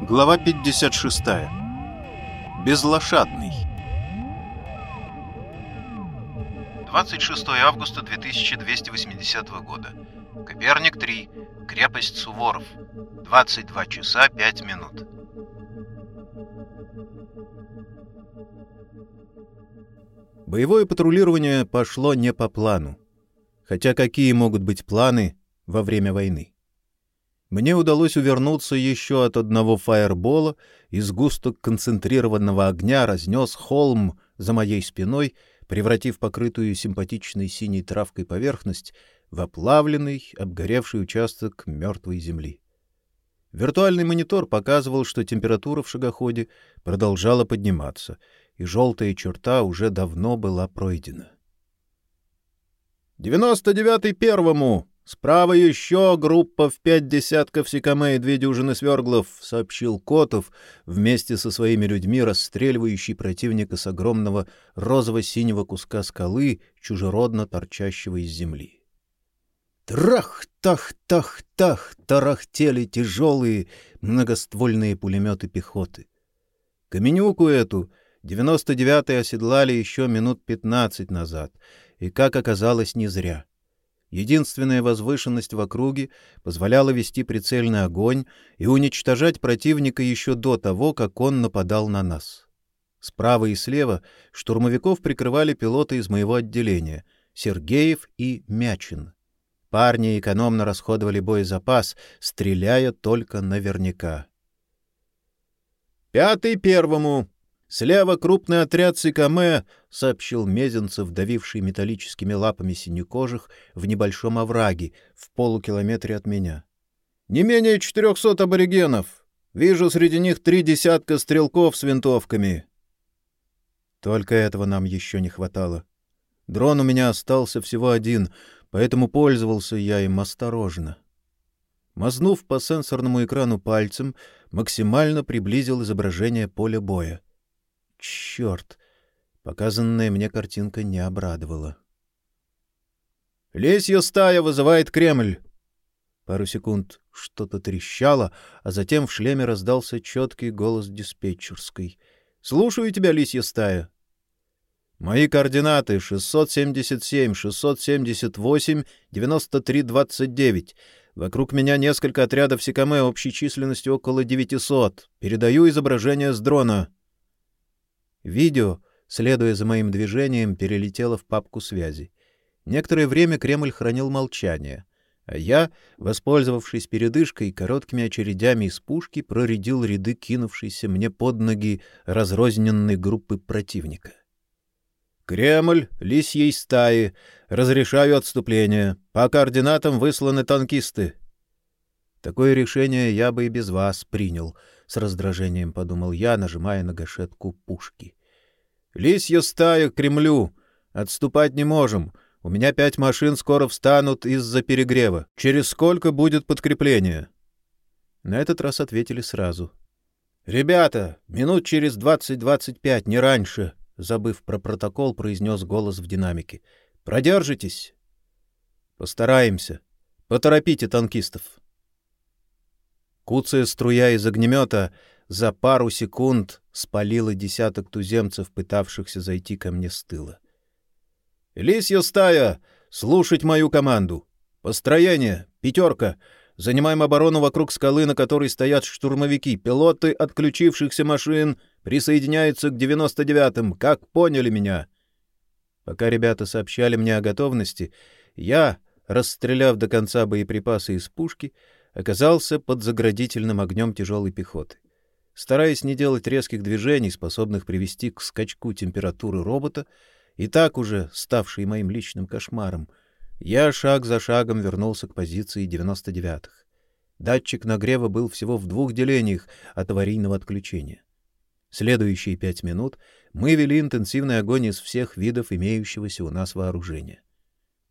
Глава 56. Безлошадный. 26 августа 2280 года. Коперник 3. Крепость Суворов. 22 часа 5 минут. Боевое патрулирование пошло не по плану. Хотя какие могут быть планы во время войны? Мне удалось увернуться еще от одного фаербола, и сгусток концентрированного огня разнес холм за моей спиной, превратив покрытую симпатичной синей травкой поверхность в оплавленный, обгоревший участок мертвой земли. Виртуальный монитор показывал, что температура в шагоходе продолжала подниматься, и желтая черта уже давно была пройдена. «Девяносто девятый первому!» «Справа еще группа в пять десятков сикаме и две дюжины сверглов», — сообщил Котов вместе со своими людьми, расстреливающий противника с огромного розово-синего куска скалы, чужеродно торчащего из земли. Трах-тах-тах-тах тарахтели тяжелые многоствольные пулеметы пехоты. Каменюку эту девяносто девятый оседлали еще минут пятнадцать назад, и, как оказалось, не зря. Единственная возвышенность в округе позволяла вести прицельный огонь и уничтожать противника еще до того, как он нападал на нас. Справа и слева штурмовиков прикрывали пилоты из моего отделения — Сергеев и Мячин. Парни экономно расходовали боезапас, стреляя только наверняка. «Пятый первому!» Слева крупный отряд Сикаме, — сообщил Мезенцев, давивший металлическими лапами синекожих в небольшом овраге в полукилометре от меня. — Не менее четырехсот аборигенов. Вижу среди них три десятка стрелков с винтовками. Только этого нам еще не хватало. Дрон у меня остался всего один, поэтому пользовался я им осторожно. Мазнув по сенсорному экрану пальцем, максимально приблизил изображение поля боя. Черт! Показанная мне картинка не обрадовала. «Лесья стая вызывает Кремль!» Пару секунд что-то трещало, а затем в шлеме раздался четкий голос диспетчерской. «Слушаю тебя, лисья стая!» «Мои координаты 677, 678, 9329. Вокруг меня несколько отрядов Сикаме общей численностью около 900. Передаю изображение с дрона». Видео, следуя за моим движением, перелетело в папку связи. Некоторое время Кремль хранил молчание, а я, воспользовавшись передышкой, короткими очередями из пушки проредил ряды кинувшейся мне под ноги разрозненной группы противника. Кремль, лисьей стаи, разрешаю отступление. По координатам высланы танкисты. Такое решение я бы и без вас принял, с раздражением подумал я, нажимая на гашетку пушки. Лисья стая к Кремлю. Отступать не можем. У меня пять машин скоро встанут из-за перегрева. Через сколько будет подкрепление? На этот раз ответили сразу. Ребята, минут через двадцать-двадцать пять, не раньше, забыв про протокол, произнес голос в динамике. Продержитесь. Постараемся. Поторопите танкистов. Куцая струя из огнемета за пару секунд спалила десяток туземцев, пытавшихся зайти ко мне с тыла. «Лисья стая! Слушать мою команду! Построение! Пятерка! Занимаем оборону вокруг скалы, на которой стоят штурмовики. Пилоты отключившихся машин присоединяются к 99-м. Как поняли меня?» Пока ребята сообщали мне о готовности, я, расстреляв до конца боеприпасы из пушки, оказался под заградительным огнем тяжелой пехоты. Стараясь не делать резких движений, способных привести к скачку температуры робота, и так уже ставший моим личным кошмаром, я шаг за шагом вернулся к позиции 99-х. Датчик нагрева был всего в двух делениях от аварийного отключения. Следующие пять минут мы вели интенсивный огонь из всех видов имеющегося у нас вооружения.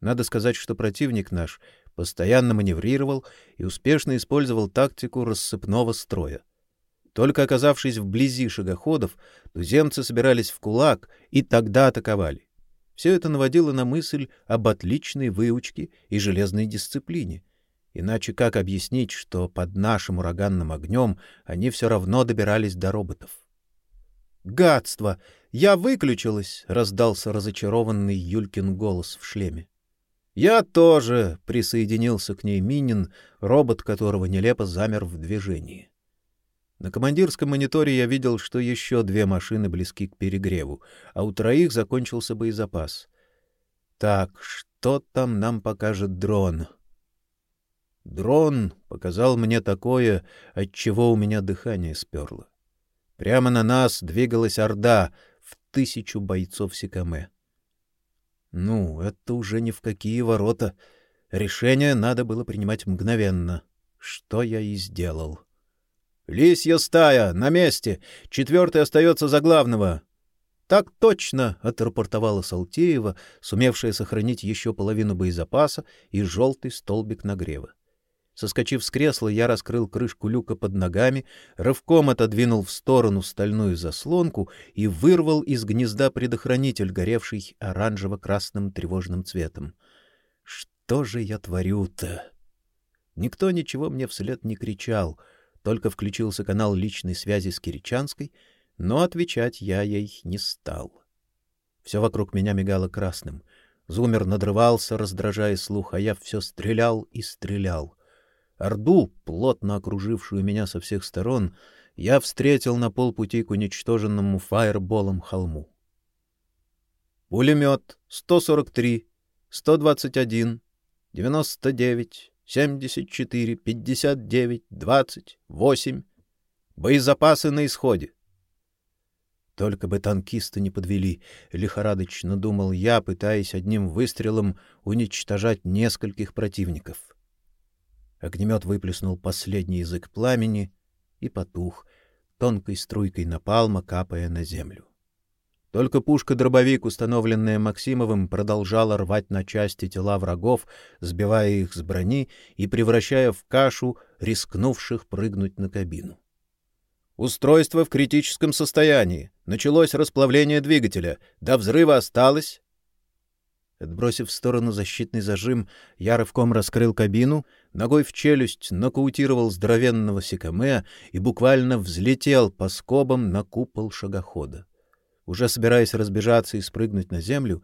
Надо сказать, что противник наш постоянно маневрировал и успешно использовал тактику рассыпного строя. Только оказавшись вблизи шагоходов, туземцы собирались в кулак и тогда атаковали. Все это наводило на мысль об отличной выучке и железной дисциплине. Иначе как объяснить, что под нашим ураганным огнем они все равно добирались до роботов? Гадство! Я выключилась, раздался разочарованный Юлькин голос в шлеме. Я тоже присоединился к ней Минин, робот которого нелепо замер в движении. На командирском мониторе я видел, что еще две машины близки к перегреву, а у троих закончился боезапас. Так, что там нам покажет дрон? Дрон показал мне такое, от чего у меня дыхание сперло. Прямо на нас двигалась орда в тысячу бойцов Сикаме. Ну, это уже ни в какие ворота. Решение надо было принимать мгновенно, что я и сделал. Лисья стая на месте. Четвертый остается за главного. Так точно, отрапортовала Салтеева, сумевшая сохранить еще половину боезапаса и желтый столбик нагрева. Соскочив с кресла, я раскрыл крышку люка под ногами, рывком отодвинул в сторону стальную заслонку и вырвал из гнезда предохранитель, горевший оранжево-красным тревожным цветом. Что же я творю-то? Никто ничего мне вслед не кричал, только включился канал личной связи с Киричанской, но отвечать я ей не стал. Все вокруг меня мигало красным. Зумер надрывался, раздражая слух, а я все стрелял и стрелял. Орду, плотно окружившую меня со всех сторон, я встретил на полпути к уничтоженному фаерболом холму. Пулемет 143, 121, 99, 74, 59, 20, 8. Боезапасы на исходе. Только бы танкисты не подвели, лихорадочно думал я, пытаясь одним выстрелом уничтожать нескольких противников. Огнемет выплеснул последний язык пламени и потух, тонкой струйкой напалма капая на землю. Только пушка-дробовик, установленная Максимовым, продолжала рвать на части тела врагов, сбивая их с брони и превращая в кашу рискнувших прыгнуть на кабину. Устройство в критическом состоянии. Началось расплавление двигателя. До взрыва осталось Отбросив в сторону защитный зажим, я рывком раскрыл кабину, ногой в челюсть нокаутировал здоровенного Сикаме и буквально взлетел по скобам на купол шагохода. Уже собираясь разбежаться и спрыгнуть на землю,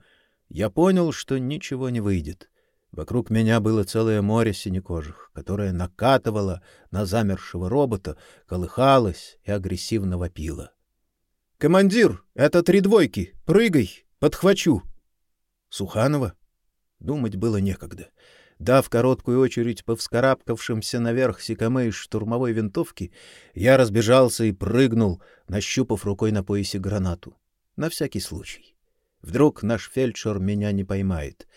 я понял, что ничего не выйдет. Вокруг меня было целое море синекожих, которое накатывало на замершего робота, колыхалось и агрессивно вопило. «Командир, это три двойки! Прыгай! Подхвачу!» Суханова? Думать было некогда. Дав короткую очередь по вскарабкавшимся наверх сикаме из штурмовой винтовки, я разбежался и прыгнул, нащупав рукой на поясе гранату. На всякий случай. Вдруг наш фельдшер меня не поймает.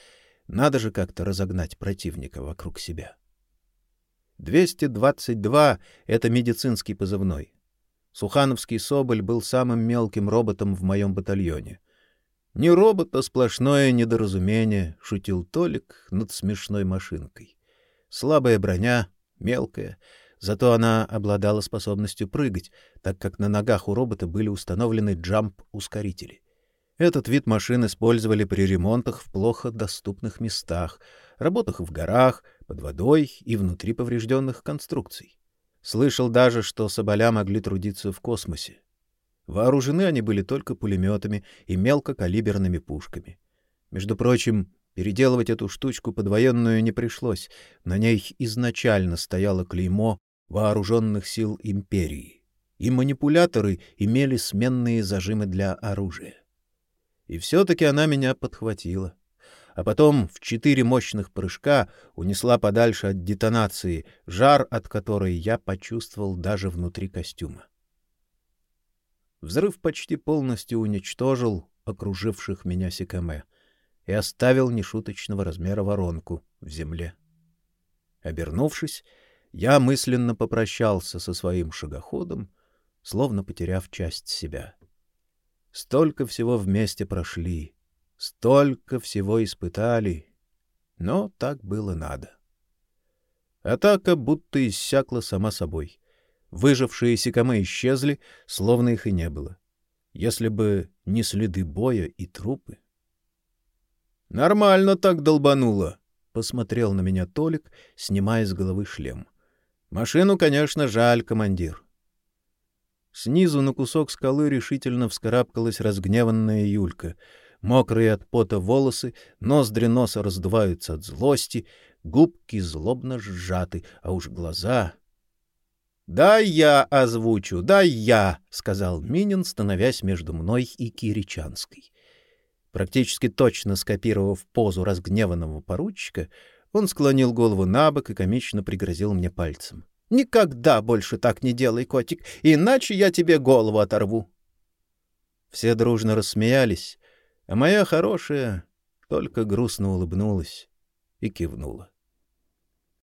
Надо же как-то разогнать противника вокруг себя. 222 — это медицинский позывной. Сухановский Соболь был самым мелким роботом в моем батальоне. Не робот, а сплошное недоразумение, шутил Толик над смешной машинкой. Слабая броня, мелкая, зато она обладала способностью прыгать, так как на ногах у робота были установлены джамп-ускорители. Этот вид машин использовали при ремонтах в плохо доступных местах, работах в горах, под водой и внутри поврежденных конструкций. Слышал даже, что соболя могли трудиться в космосе. Вооружены они были только пулеметами и мелкокалиберными пушками. Между прочим, переделывать эту штучку под военную не пришлось. На ней изначально стояло клеймо вооруженных сил империи. И манипуляторы имели сменные зажимы для оружия. И все таки она меня подхватила. А потом в четыре мощных прыжка унесла подальше от детонации, жар от которой я почувствовал даже внутри костюма. Взрыв почти полностью уничтожил окруживших меня Сикаме и оставил нешуточного размера воронку в земле. Обернувшись, я мысленно попрощался со своим шагоходом, словно потеряв часть себя. Столько всего вместе прошли, столько всего испытали, но так было надо. Атака будто иссякла сама собой. Выжившие сикамы исчезли, словно их и не было. Если бы не следы боя и трупы. Нормально так долбануло. посмотрел на меня Толик, снимая с головы шлем. Машину, конечно, жаль, командир. Снизу на кусок скалы решительно вскарабкалась разгневанная Юлька. Мокрые от пота волосы, ноздри носа раздуваются от злости, губки злобно сжаты, а уж глаза... — Дай я озвучу, дай я, — сказал Минин, становясь между мной и Киричанской. Практически точно скопировав позу разгневанного поручика, он склонил голову на бок и комично пригрозил мне пальцем. Никогда больше так не делай, котик, иначе я тебе голову оторву. Все дружно рассмеялись, а моя хорошая только грустно улыбнулась и кивнула.